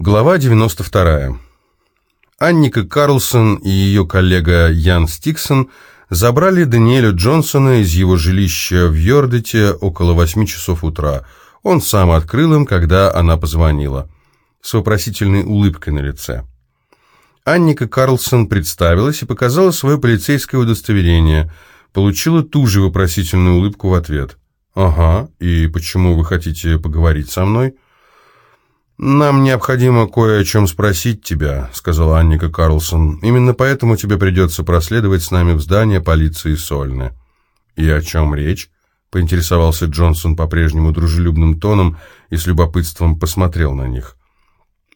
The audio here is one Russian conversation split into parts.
Глава 92. Анника Карлсон и ее коллега Ян Стиксон забрали Даниэля Джонсона из его жилища в Йордете около 8 часов утра. Он сам открыл им, когда она позвонила, с вопросительной улыбкой на лице. Анника Карлсон представилась и показала свое полицейское удостоверение, получила ту же вопросительную улыбку в ответ. «Ага, и почему вы хотите поговорить со мной?» «Нам необходимо кое о чем спросить тебя», — сказала Анника Карлсон. «Именно поэтому тебе придется проследовать с нами в здание полиции Сольны». «И о чем речь?» — поинтересовался Джонсон по-прежнему дружелюбным тоном и с любопытством посмотрел на них.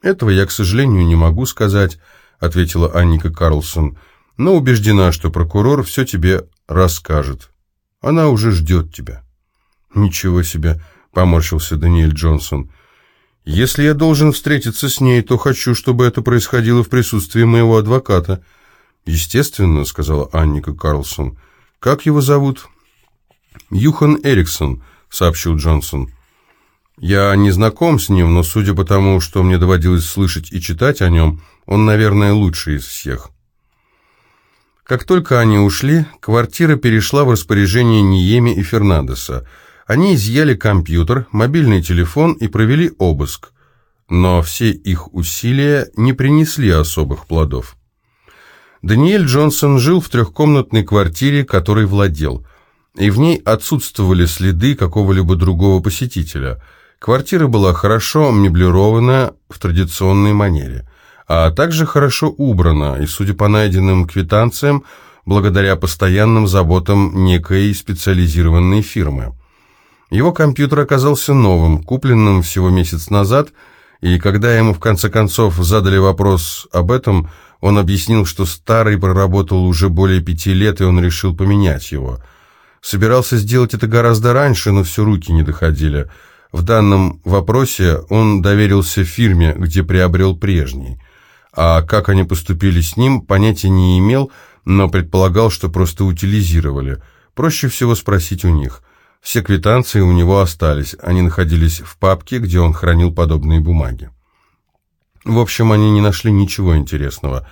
«Этого я, к сожалению, не могу сказать», — ответила Анника Карлсон, «но убеждена, что прокурор все тебе расскажет. Она уже ждет тебя». «Ничего себе», — поморщился Даниэль Джонсон, — если я должен встретиться с ней, то хочу, чтобы это происходило в присутствии моего адвоката. Естественно, сказала Анника Карлсон. Как его зовут? Юхан Эриксон, сообщил Джонсон. Я не знаком с ним, но судя по тому, что мне доводилось слышать и читать о нем, он, наверное, лучший из всех. Как только они ушли, квартира перешла в распоряжение Ниеми и Фернандеса. Они изъяли компьютер, мобильный телефон и провели обыск. Но все их усилия не принесли особых плодов. Даниэль Джонсон жил в трехкомнатной квартире, которой владел, и в ней отсутствовали следы какого-либо другого посетителя. Квартира была хорошо меблирована в традиционной манере, а также хорошо убрана, и, судя по найденным квитанциям, благодаря постоянным заботам некой специализированной фирмы. Его компьютер оказался новым, купленным всего месяц назад, и когда ему в конце концов задали вопрос об этом, он объяснил, что старый проработал уже более пяти лет, и он решил поменять его. Собирался сделать это гораздо раньше, но все руки не доходили. В данном вопросе он доверился фирме, где приобрел прежний. А как они поступили с ним, понятия не имел, но предполагал, что просто утилизировали. Проще всего спросить у них – все квитанции у него остались, они находились в папке, где он хранил подобные бумаги. В общем, они не нашли ничего интересного,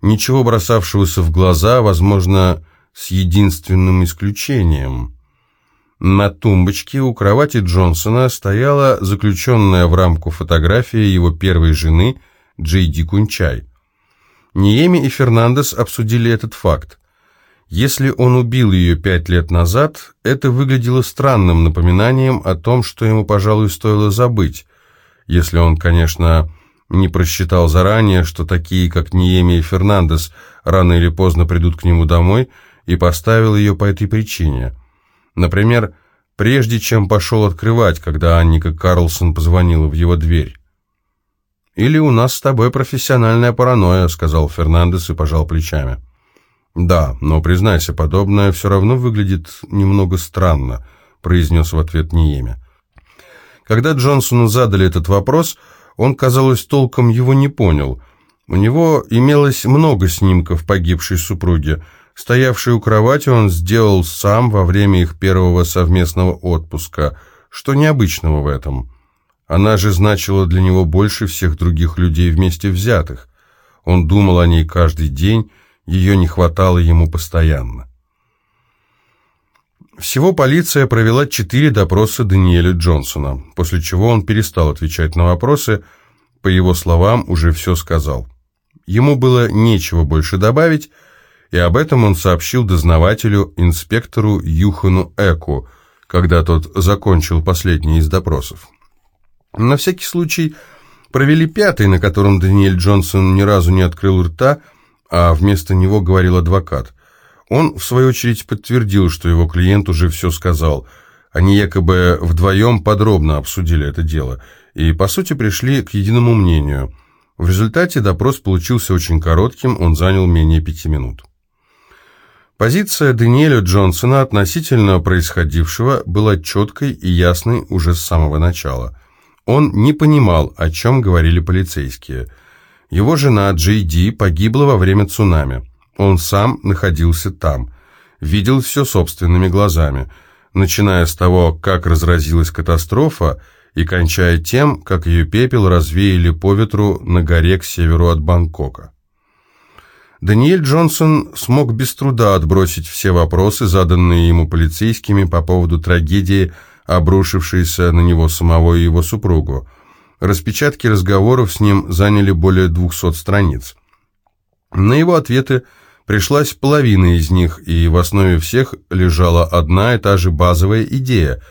ничего бросавшегося в глаза, возможно, с единственным исключением. На тумбочке у кровати Джонсона стояла заключенная в рамку фотография его первой жены Джейди Кунчай. Ниеми и Фернандес обсудили этот факт. Если он убил ее пять лет назад, это выглядело странным напоминанием о том, что ему, пожалуй, стоило забыть, если он, конечно, не просчитал заранее, что такие, как Ниеми и Фернандес, рано или поздно придут к нему домой, и поставил ее по этой причине. Например, прежде чем пошел открывать, когда Анника Карлсон позвонила в его дверь. «Или у нас с тобой профессиональная паранойя», — сказал Фернандес и пожал плечами. «Да, но, признайся, подобное все равно выглядит немного странно», произнес в ответ Ниеме. Когда Джонсону задали этот вопрос, он, казалось, толком его не понял. У него имелось много снимков погибшей супруги. Стоявший у кровати он сделал сам во время их первого совместного отпуска. Что необычного в этом? Она же значила для него больше всех других людей вместе взятых. Он думал о ней каждый день, ее не хватало ему постоянно. Всего полиция провела четыре допроса Даниэля Джонсона, после чего он перестал отвечать на вопросы, по его словам, уже все сказал. Ему было нечего больше добавить, и об этом он сообщил дознавателю, инспектору Юхану Эку, когда тот закончил последний из допросов. На всякий случай провели пятый, на котором Даниэль Джонсон ни разу не открыл рта, а вместо него говорил адвокат. Он, в свою очередь, подтвердил, что его клиент уже все сказал. Они якобы вдвоем подробно обсудили это дело и, по сути, пришли к единому мнению. В результате допрос получился очень коротким, он занял менее пяти минут. Позиция Даниэля Джонсона относительно происходившего была четкой и ясной уже с самого начала. Он не понимал, о чем говорили полицейские – его жена Джей Ди погибла во время цунами. Он сам находился там. Видел все собственными глазами. Начиная с того, как разразилась катастрофа, и кончая тем, как ее пепел развеяли по ветру на горе к северу от Бангкока. Даниэль Джонсон смог без труда отбросить все вопросы, заданные ему полицейскими по поводу трагедии, обрушившейся на него самого и его супругу. Распечатки разговоров с ним заняли более 200 страниц. На его ответы пришлась половина из них, и в основе всех лежала одна и та же базовая идея.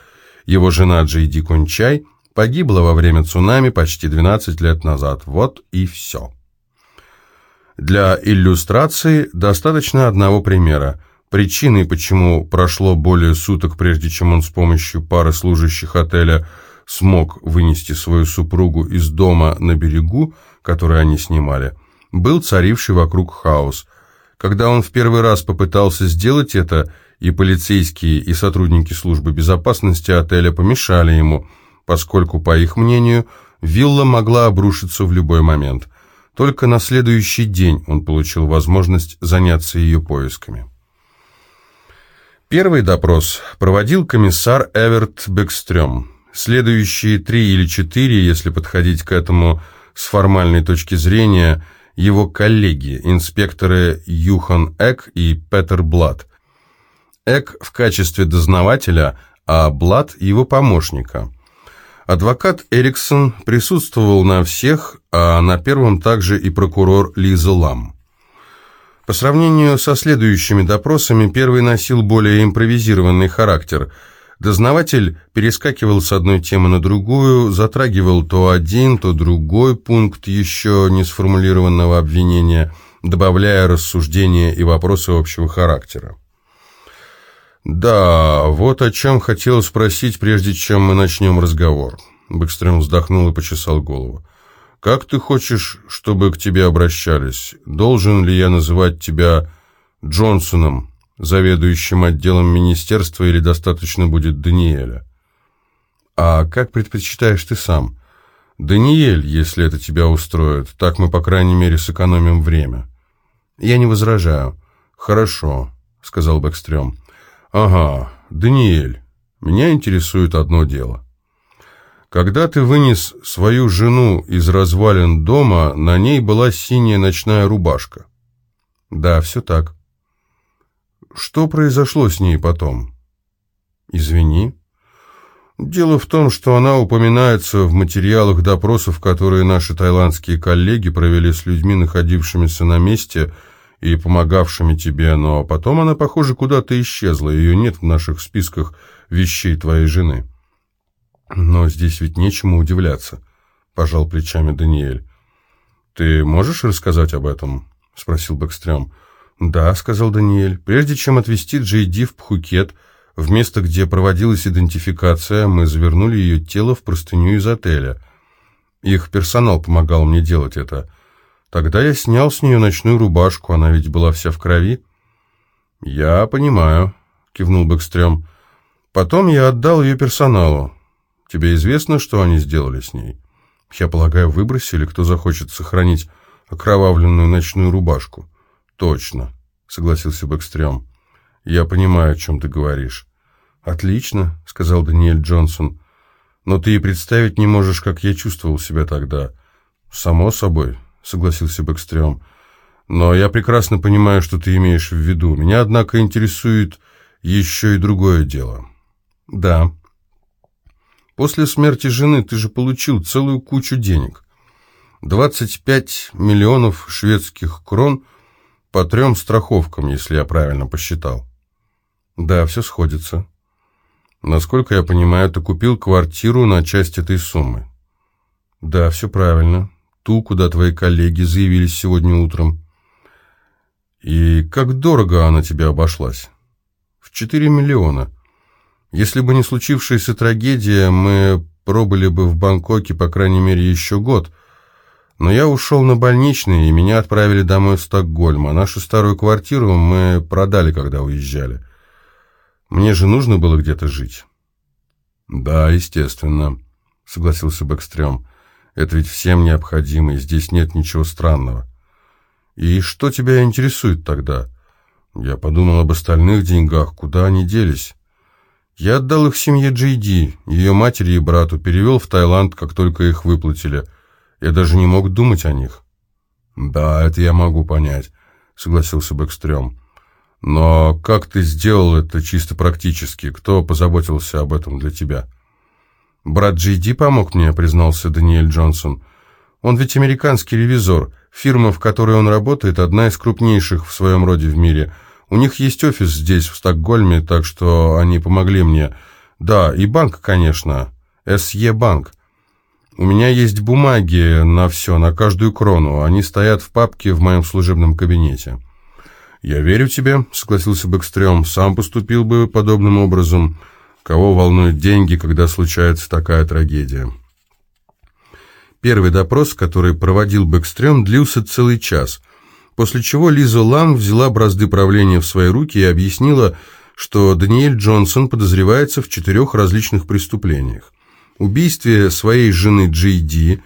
Его жена Джей Ди Кунчай погибла во время цунами почти 12 лет назад. Вот и все. Для иллюстрации достаточно одного примера. Причиной, почему прошло более суток, прежде чем он с помощью пары служащих отеля смог вынести свою супругу из дома на берегу, который они снимали, был царивший вокруг хаос. Когда он в первый раз попытался сделать это, и полицейские, и сотрудники службы безопасности отеля помешали ему, поскольку, по их мнению, вилла могла обрушиться в любой момент – только на следующий день он получил возможность заняться ее поисками. Первый допрос проводил комиссар Эверт Бекстрём. Следующие три или четыре, если подходить к этому с формальной точки зрения, его коллеги, инспекторы Юхан Эк и Петер Блад. Эк в качестве дознавателя, а Блад его помощника – Адвокат Эриксон присутствовал на всех, а на первом также и прокурор Лиза Лам. По сравнению со следующими допросами, первый носил более импровизированный характер. Дознаватель перескакивал с одной темы на другую, затрагивал то один, то другой пункт еще не сформулированного обвинения, добавляя рассуждения и вопросы общего характера. «Да, вот о чем хотел спросить, прежде чем мы начнем разговор». Бэкстрем вздохнул и почесал голову. «Как ты хочешь, чтобы к тебе обращались? Должен ли я называть тебя Джонсоном, заведующим отделом министерства, или достаточно будет Даниэля?» «А как предпочитаешь ты сам?» «Даниэль, если это тебя устроит. Так мы, по крайней мере, сэкономим время». «Я не возражаю». «Хорошо», — сказал Бэкстрем. «Ага, Даниэль, меня интересует одно дело. Когда ты вынес свою жену из развалин дома, на ней была синяя ночная рубашка». «Да, все так». «Что произошло с ней потом?» «Извини». «Дело в том, что она упоминается в материалах допросов, которые наши тайландские коллеги провели с людьми, находившимися на месте, — и помогавшими тебе, но потом она, похоже, куда-то исчезла, ее нет в наших списках вещей твоей жены». «Но здесь ведь нечему удивляться», — пожал плечами Даниэль. «Ты можешь рассказать об этом?» — спросил Бэкстрём. «Да», — сказал Даниэль. «Прежде чем отвезти Джейди в Пхукет, в место, где проводилась идентификация, мы завернули ее тело в простыню из отеля. Их персонал помогал мне делать это». Тогда я снял с нее ночную рубашку, она ведь была вся в крови. «Я понимаю», — кивнул Бэкстрём. «Потом я отдал ее персоналу. Тебе известно, что они сделали с ней? Я полагаю, выбросили, кто захочет сохранить окровавленную ночную рубашку». «Точно», — согласился Бэкстрём. «Я понимаю, о чем ты говоришь». «Отлично», — сказал Даниэль Джонсон. «Но ты и представить не можешь, как я чувствовал себя тогда». «Само собой», — согласился Бэкстрём. «Но я прекрасно понимаю, что ты имеешь в виду. Меня, однако, интересует еще и другое дело». «Да». «После смерти жены ты же получил целую кучу денег. 25 миллионов шведских крон по трем страховкам, если я правильно посчитал». «Да, все сходится». «Насколько я понимаю, ты купил квартиру на часть этой суммы». «Да, все правильно ту, куда твои коллеги заявились сегодня утром. И как дорого она тебе обошлась? В четыре миллиона. Если бы не случившаяся трагедия, мы пробыли бы в Бангкоке, по крайней мере, еще год. Но я ушел на больничный, и меня отправили домой в Стокгольм, а нашу старую квартиру мы продали, когда уезжали. Мне же нужно было где-то жить. «Да, естественно», — согласился Бэкстрём. Это ведь всем необходимо, и здесь нет ничего странного. И что тебя интересует тогда? Я подумал об остальных деньгах, куда они делись. Я отдал их семье Джейди, ее матери и брату, перевел в Таиланд, как только их выплатили. Я даже не мог думать о них. «Да, это я могу понять», — согласился Бэкстрём. «Но как ты сделал это чисто практически? Кто позаботился об этом для тебя?» «Брат Джейди помог мне», — признался Даниэль Джонсон. «Он ведь американский ревизор. Фирма, в которой он работает, одна из крупнейших в своем роде в мире. У них есть офис здесь, в Стокгольме, так что они помогли мне. Да, и банк, конечно. СЕ банк. У меня есть бумаги на все, на каждую крону. Они стоят в папке в моем служебном кабинете». «Я верю тебе», — согласился Бэкстрём. «Сам поступил бы подобным образом. Кого волнуют деньги, когда случается такая трагедия?» Первый допрос, который проводил Бэкстрём, длился целый час, после чего Лиза Лам взяла бразды правления в свои руки и объяснила, что Даниэль Джонсон подозревается в четырех различных преступлениях. Убийстве своей жены Джей Ди,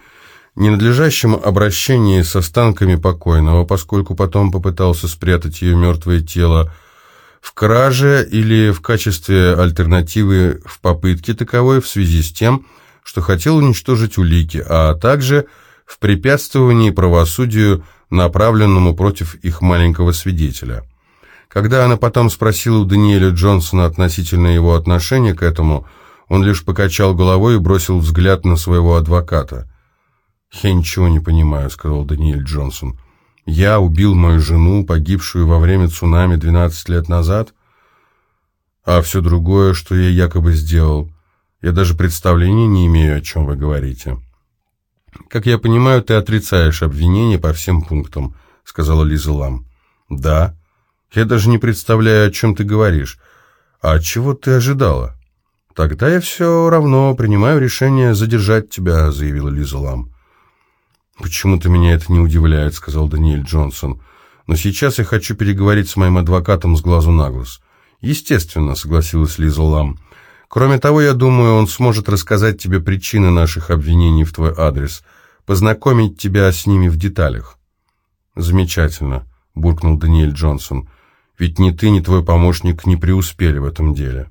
ненадлежащем обращении с останками покойного, поскольку потом попытался спрятать ее мертвое тело, в краже или в качестве альтернативы в попытке таковой в связи с тем, что хотел уничтожить улики, а также в препятствовании правосудию, направленному против их маленького свидетеля. Когда она потом спросила у Даниэля Джонсона относительно его отношения к этому, он лишь покачал головой и бросил взгляд на своего адвоката. «Я ничего не понимаю», — сказал Даниэль Джонсон. «Я убил мою жену, погибшую во время цунами 12 лет назад, а все другое, что я якобы сделал, я даже представления не имею, о чем вы говорите. Как я понимаю, ты отрицаешь обвинение по всем пунктам, сказала Лиза Лам. Да. Я даже не представляю, о чем ты говоришь. А чего ты ожидала? Тогда я все равно принимаю решение задержать тебя, заявила Лиза Лам. Почему-то меня это не удивляет, сказал Даниэль Джонсон. Но сейчас я хочу переговорить с моим адвокатом с глазу на глаз. Естественно, согласилась Лиза Лам. Кроме того, я думаю, он сможет рассказать тебе причины наших обвинений в твой адрес, познакомить тебя с ними в деталях». «Замечательно», — буркнул Даниэль Джонсон. «Ведь ни ты, ни твой помощник не преуспели в этом деле».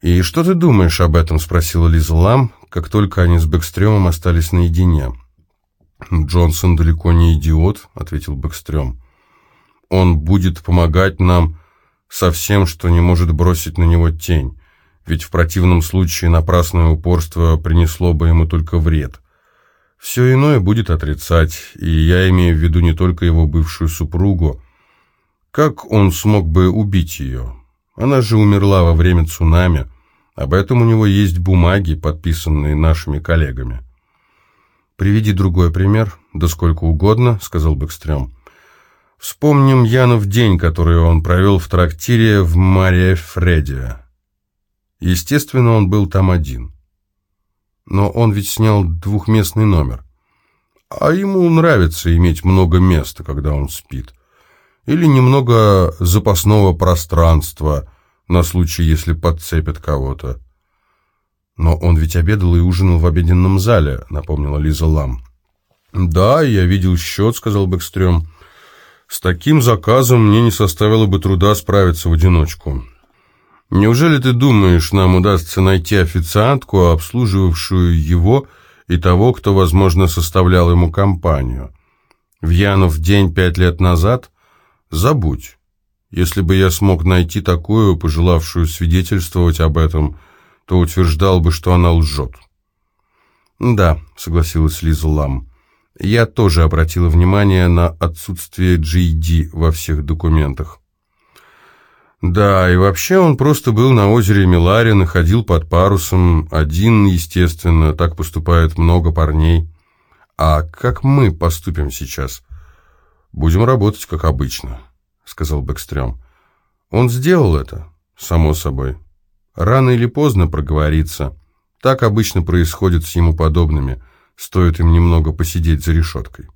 «И что ты думаешь об этом?» — спросила Лиза Лам, как только они с Бэкстрёмом остались наедине. «Джонсон далеко не идиот», — ответил Бэкстрём. «Он будет помогать нам со всем, что не может бросить на него тень ведь в противном случае напрасное упорство принесло бы ему только вред. Все иное будет отрицать, и я имею в виду не только его бывшую супругу. Как он смог бы убить ее? Она же умерла во время цунами. Об этом у него есть бумаги, подписанные нашими коллегами. «Приведи другой пример, да сколько угодно», — сказал Бэкстрём. «Вспомним Янов день, который он провел в трактире в Мария Фредия». Естественно, он был там один. Но он ведь снял двухместный номер. А ему нравится иметь много места, когда он спит. Или немного запасного пространства на случай, если подцепят кого-то. Но он ведь обедал и ужинал в обеденном зале, напомнила Лиза Лам. «Да, я видел счет», — сказал Бэкстрём. «С таким заказом мне не составило бы труда справиться в одиночку». Неужели ты думаешь, нам удастся найти официантку, обслуживавшую его и того, кто, возможно, составлял ему компанию? В Янов день пять лет назад? Забудь. Если бы я смог найти такую, пожелавшую свидетельствовать об этом, то утверждал бы, что она лжет. «Да», — согласилась Лиза Лам. «Я тоже обратила внимание на отсутствие GD во всех документах». Да, и вообще он просто был на озере Миларе, ходил под парусом, один, естественно, так поступает много парней. А как мы поступим сейчас? Будем работать, как обычно, сказал Бэкстрём. Он сделал это, само собой. Рано или поздно проговорится. Так обычно происходит с ему подобными, стоит им немного посидеть за решеткой.